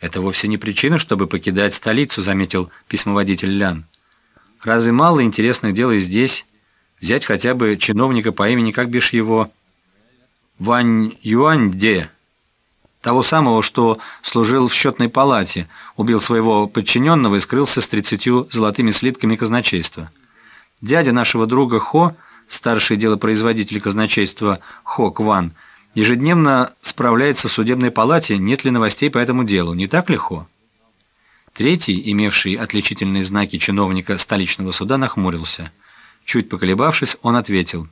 «Это вовсе не причина, чтобы покидать столицу», — заметил письмоводитель Лян. «Разве мало интересных дел и здесь? Взять хотя бы чиновника по имени, как бишь его, Вань Юаньде, того самого, что служил в счетной палате, убил своего подчиненного и скрылся с тридцатью золотыми слитками казначейства. Дядя нашего друга Хо, старший делопроизводитель казначейства Хо Кван, ежедневно справляется в судебной палате, нет ли новостей по этому делу, не так ли? Третий, имевший отличительные знаки чиновника столичного суда, нахмурился. Чуть поколебавшись, он ответил.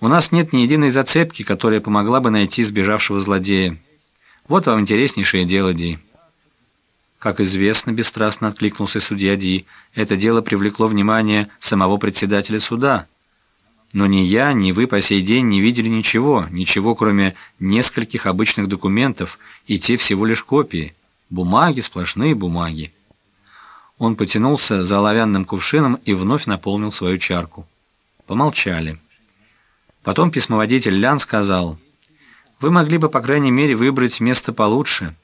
«У нас нет ни единой зацепки, которая помогла бы найти сбежавшего злодея. Вот вам интереснейшее дело, Ди». Как известно, бесстрастно откликнулся судья Ди, это дело привлекло внимание самого председателя суда – но ни я, ни вы по сей день не видели ничего, ничего кроме нескольких обычных документов, и те всего лишь копии. Бумаги, сплошные бумаги. Он потянулся за оловянным кувшином и вновь наполнил свою чарку. Помолчали. Потом письмоводитель Лян сказал, «Вы могли бы, по крайней мере, выбрать место получше.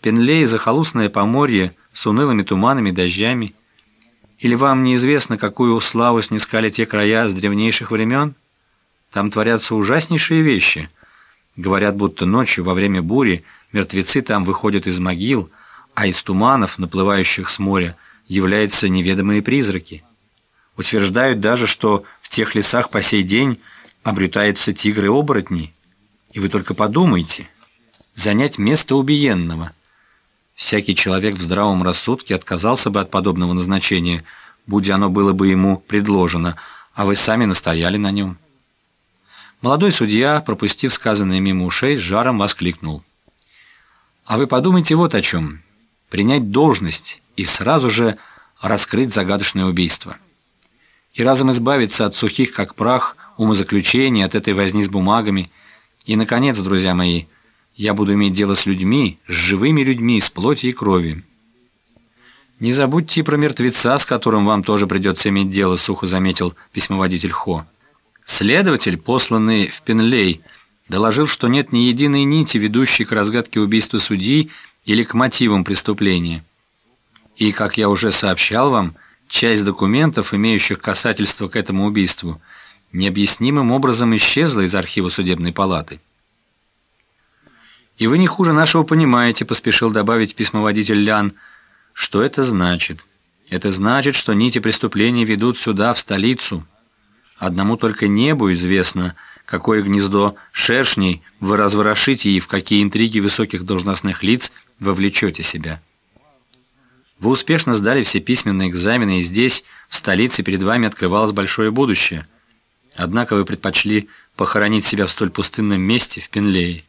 Пенлей – захолустное поморье с унылыми туманами, дождями – или вам неизвестно, какую славу снискали те края с древнейших времен? Там творятся ужаснейшие вещи. Говорят, будто ночью во время бури мертвецы там выходят из могил, а из туманов, наплывающих с моря, являются неведомые призраки. Утверждают даже, что в тех лесах по сей день обретаются тигры-оборотни. И вы только подумайте, занять место убиенного – Всякий человек в здравом рассудке отказался бы от подобного назначения, будь оно было бы ему предложено, а вы сами настояли на нем. Молодой судья, пропустив сказанное мимо ушей, с жаром воскликнул. «А вы подумайте вот о чем. Принять должность и сразу же раскрыть загадочное убийство. И разом избавиться от сухих, как прах, умозаключений, от этой возни с бумагами. И, наконец, друзья мои, я буду иметь дело с людьми, с живыми людьми, с плоти и крови. «Не забудьте про мертвеца, с которым вам тоже придется иметь дело», — сухо заметил письмоводитель Хо. Следователь, посланный в Пенлей, доложил, что нет ни единой нити, ведущей к разгадке убийства судьи или к мотивам преступления. И, как я уже сообщал вам, часть документов, имеющих касательство к этому убийству, необъяснимым образом исчезла из архива судебной палаты. «И вы не хуже нашего понимаете», — поспешил добавить письмоводитель Лян. «Что это значит? Это значит, что нити преступления ведут сюда, в столицу. Одному только небу известно, какое гнездо шершней вы разворошите и в какие интриги высоких должностных лиц вовлечете себя. Вы успешно сдали все письменные экзамены, и здесь, в столице, перед вами открывалось большое будущее. Однако вы предпочли похоронить себя в столь пустынном месте, в Пенлее.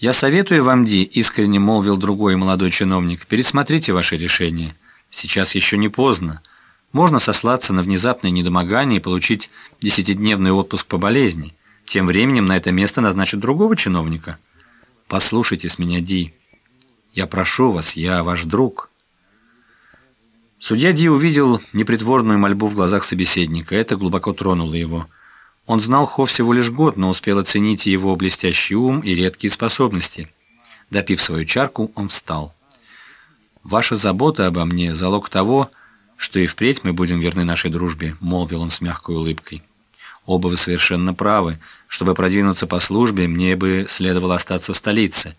«Я советую вам, Ди», — искренне молвил другой молодой чиновник, — «пересмотрите ваше решение. Сейчас еще не поздно. Можно сослаться на внезапное недомогание и получить десятидневный отпуск по болезни. Тем временем на это место назначат другого чиновника. Послушайте с меня, Ди. Я прошу вас, я ваш друг». Судья Ди увидел непритворную мольбу в глазах собеседника. Это глубоко тронуло его. Он знал Хо всего лишь год, но успел оценить его блестящий ум и редкие способности. Допив свою чарку, он встал. «Ваша забота обо мне – залог того, что и впредь мы будем верны нашей дружбе», – молвил он с мягкой улыбкой. «Оба вы совершенно правы. Чтобы продвинуться по службе, мне бы следовало остаться в столице.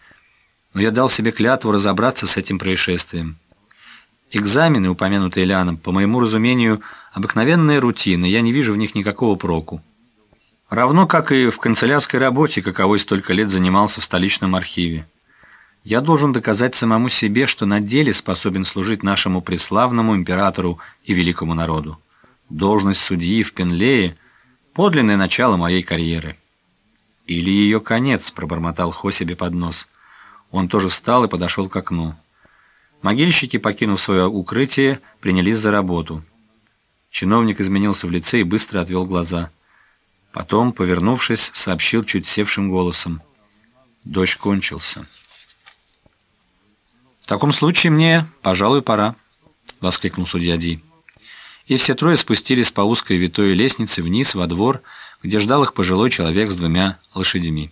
Но я дал себе клятву разобраться с этим происшествием. Экзамены, упомянутые Ляном, по моему разумению, обыкновенная рутина, я не вижу в них никакого проку. Равно как и в канцелярской работе, каковой столько лет занимался в столичном архиве. Я должен доказать самому себе, что на деле способен служить нашему преславному императору и великому народу. Должность судьи в Пенлее – подлинное начало моей карьеры. «Или ее конец», – пробормотал Хо себе под нос. Он тоже встал и подошел к окну. Могильщики, покинув свое укрытие, принялись за работу. Чиновник изменился в лице и быстро отвел глаза – Потом, повернувшись, сообщил чуть севшим голосом. Дождь кончился. «В таком случае мне, пожалуй, пора», — воскликнул судья Ди. И все трое спустились по узкой витой лестнице вниз во двор, где ждал их пожилой человек с двумя лошадьми.